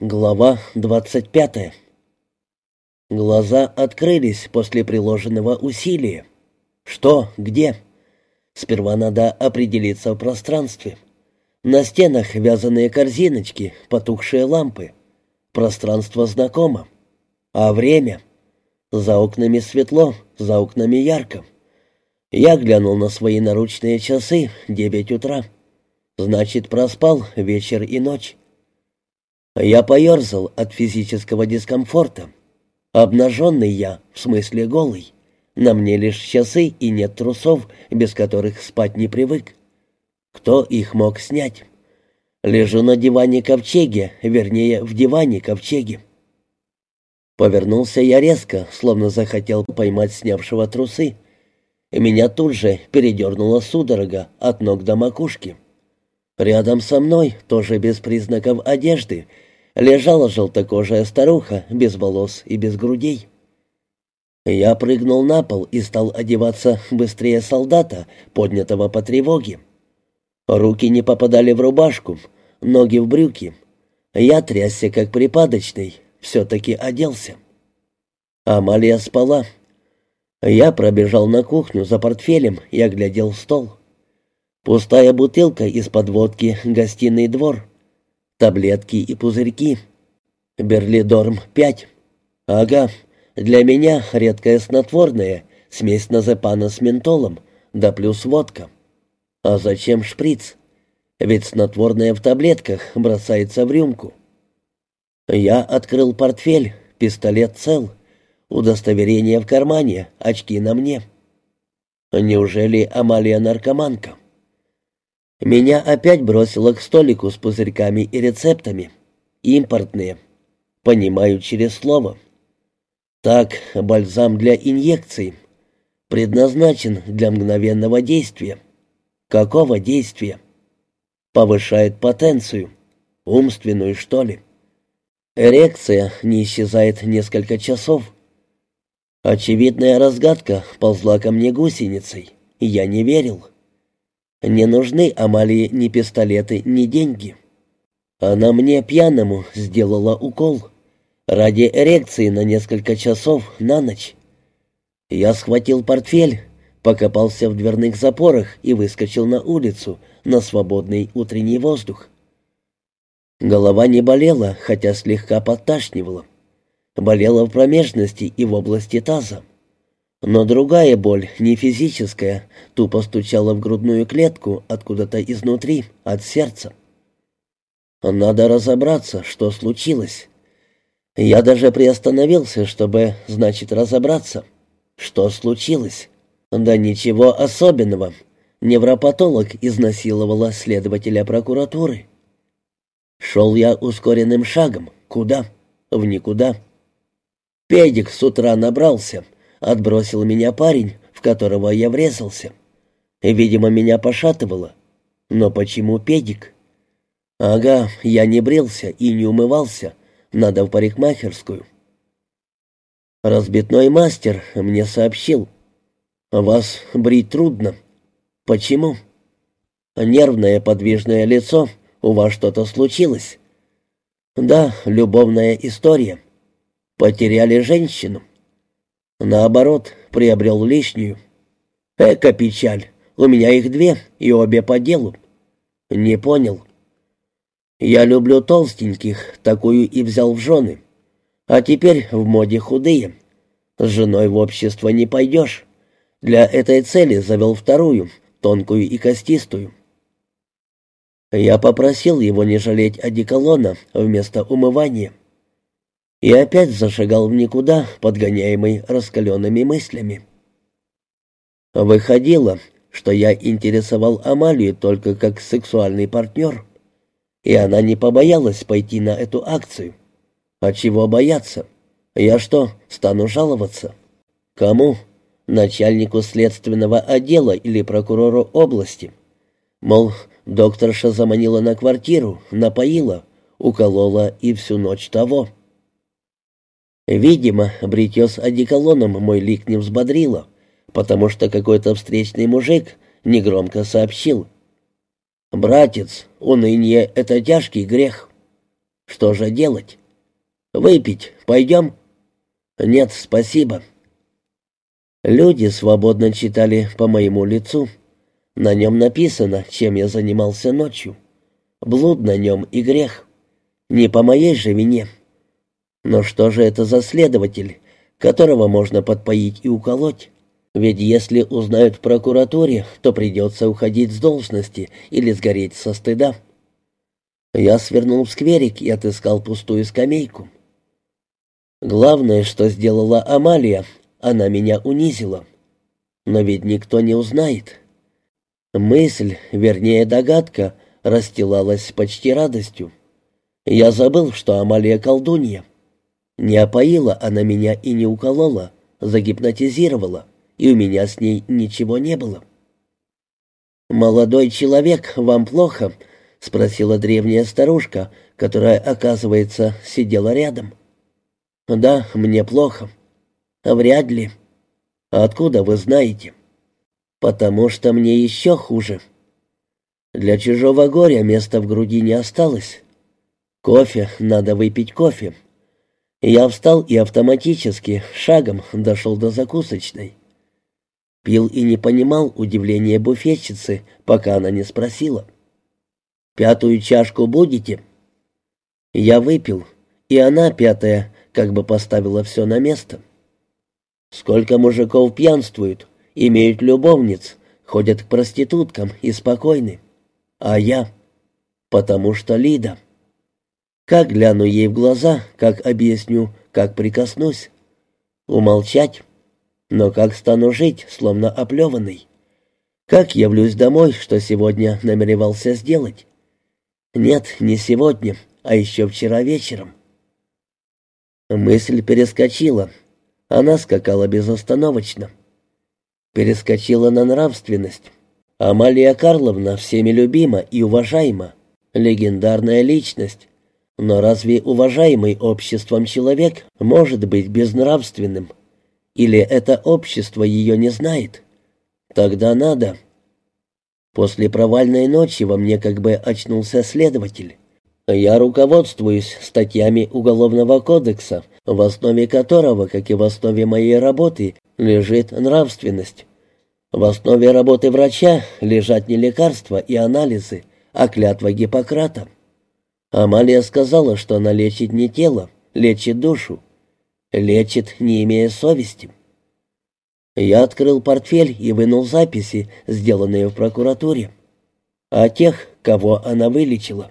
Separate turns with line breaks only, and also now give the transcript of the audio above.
Глава двадцать пятая. Глаза открылись после приложенного усилия. Что? Где? Сперва надо определиться в пространстве. На стенах вязаные корзиночки, потухшие лампы. Пространство знакомо. А время? За окнами светло, за окнами ярко. Я глянул на свои наручные часы, девять утра. Значит, проспал вечер и ночь. Я поерзал от физического дискомфорта. Обнаженный я, в смысле голый. На мне лишь часы и нет трусов, без которых спать не привык. Кто их мог снять? Лежу на диване ковчеге, вернее, в диване ковчеге. Повернулся я резко, словно захотел поймать снявшего трусы. Меня тут же передернула судорога от ног до макушки. Рядом со мной, тоже без признаков одежды, лежала желтокожая старуха, без волос и без грудей. Я прыгнул на пол и стал одеваться быстрее солдата, поднятого по тревоге. Руки не попадали в рубашку, ноги в брюки. Я трясся, как припадочный, все-таки оделся. Амалия спала. Я пробежал на кухню за портфелем и оглядел стол. Пустая бутылка из-под водки, гостиный двор таблетки и пузырьки. Берлидорм-5. Ага, для меня редкое снотворное, смесь назепана с ментолом, да плюс водка. А зачем шприц? Ведь снотворное в таблетках бросается в рюмку. Я открыл портфель, пистолет цел, удостоверение в кармане, очки на мне. Неужели Амалия наркоманка? Меня опять бросило к столику с пузырьками и рецептами. Импортные. Понимаю через слово. Так, бальзам для инъекций. Предназначен для мгновенного действия. Какого действия? Повышает потенцию. Умственную, что ли? Эрекция не исчезает несколько часов. Очевидная разгадка ползла ко мне гусеницей. Я не верил. Не нужны Амалии ни пистолеты, ни деньги. Она мне пьяному сделала укол. Ради эрекции на несколько часов на ночь. Я схватил портфель, покопался в дверных запорах и выскочил на улицу, на свободный утренний воздух. Голова не болела, хотя слегка подташнивала. Болела в промежности и в области таза. Но другая боль, не физическая, тупо стучала в грудную клетку откуда-то изнутри, от сердца. Надо разобраться, что случилось. Я даже приостановился, чтобы, значит, разобраться. Что случилось? Да ничего особенного. Невропатолог изнасиловала следователя прокуратуры. Шел я ускоренным шагом. Куда? В никуда. Педик с утра набрался — Отбросил меня парень, в которого я врезался. Видимо, меня пошатывало. Но почему педик? Ага, я не брился и не умывался. Надо в парикмахерскую. Разбитной мастер мне сообщил. Вас брить трудно. Почему? Нервное подвижное лицо. У вас что-то случилось? Да, любовная история. Потеряли женщину. Наоборот, приобрел лишнюю. Эка печаль. У меня их две, и обе по делу. Не понял. Я люблю толстеньких, такую и взял в жены. А теперь в моде худые. С женой в общество не пойдешь. Для этой цели завел вторую, тонкую и костистую. Я попросил его не жалеть одеколона вместо умывания и опять зашагал в никуда, подгоняемый раскаленными мыслями. Выходило, что я интересовал Амалию только как сексуальный партнер, и она не побоялась пойти на эту акцию. А чего бояться? Я что, стану жаловаться? Кому? Начальнику следственного отдела или прокурору области? Мол, докторша заманила на квартиру, напоила, уколола и всю ночь того. Видимо, бритье с одеколоном мой лик не взбодрило, потому что какой-то встречный мужик негромко сообщил. «Братец, уныние — это тяжкий грех». Что же делать? Выпить пойдем? Нет, спасибо. Люди свободно читали по моему лицу. На нем написано, чем я занимался ночью. Блуд на нем и грех. Не по моей же вине. Но что же это за следователь, которого можно подпоить и уколоть? Ведь если узнают в прокуратуре, то придется уходить с должности или сгореть со стыда. Я свернул в скверик и отыскал пустую скамейку. Главное, что сделала Амалия, она меня унизила. Но ведь никто не узнает. Мысль, вернее догадка, расстилалась почти радостью. Я забыл, что Амалия колдунья. Не опоила она меня и не уколола, загипнотизировала, и у меня с ней ничего не было. «Молодой человек, вам плохо?» — спросила древняя старушка, которая, оказывается, сидела рядом. «Да, мне плохо». «Вряд ли». «Откуда вы знаете?» «Потому что мне еще хуже». Для чужого горя места в груди не осталось. Кофе, надо выпить кофе. Я встал и автоматически, шагом, дошел до закусочной. Пил и не понимал удивления буфетчицы, пока она не спросила. «Пятую чашку будете?» Я выпил, и она, пятая, как бы поставила все на место. Сколько мужиков пьянствуют, имеют любовниц, ходят к проституткам и спокойны. А я? Потому что Лида. Как гляну ей в глаза, как объясню, как прикоснусь? Умолчать? Но как стану жить, словно оплеванный? Как явлюсь домой, что сегодня намеревался сделать? Нет, не сегодня, а еще вчера вечером. Мысль перескочила. Она скакала безостановочно. Перескочила на нравственность. Амалия Карловна всеми любима и уважаема. Легендарная личность, но разве уважаемый обществом человек может быть безнравственным? Или это общество ее не знает? Тогда надо. После провальной ночи во мне как бы очнулся следователь. Я руководствуюсь статьями Уголовного кодекса, в основе которого, как и в основе моей работы, лежит нравственность. В основе работы врача лежат не лекарства и анализы, а клятва Гиппократа. Амалия сказала, что она лечит не тело, лечит душу. Лечит, не имея совести. Я открыл портфель и вынул записи, сделанные в прокуратуре. О тех, кого она вылечила.